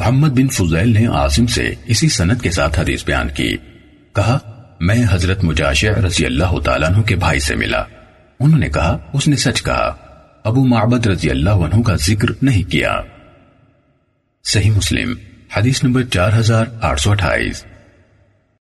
محمد بن فضیل نے عاصم سے اسی سنت کے ساتھ حدیث بیان کی۔ کہا، میں حضرت مجاشع رضی اللہ تعالیٰ عنہ کے بھائی سے ملا۔ انہوں نے کہا، اس نے سچ کہا۔ ابو معبد رضی اللہ عنہ کا ذکر نہیں کیا۔ صحیح مسلم، حدیث نمبر چار ہزار آٹھ سو اٹھائیس۔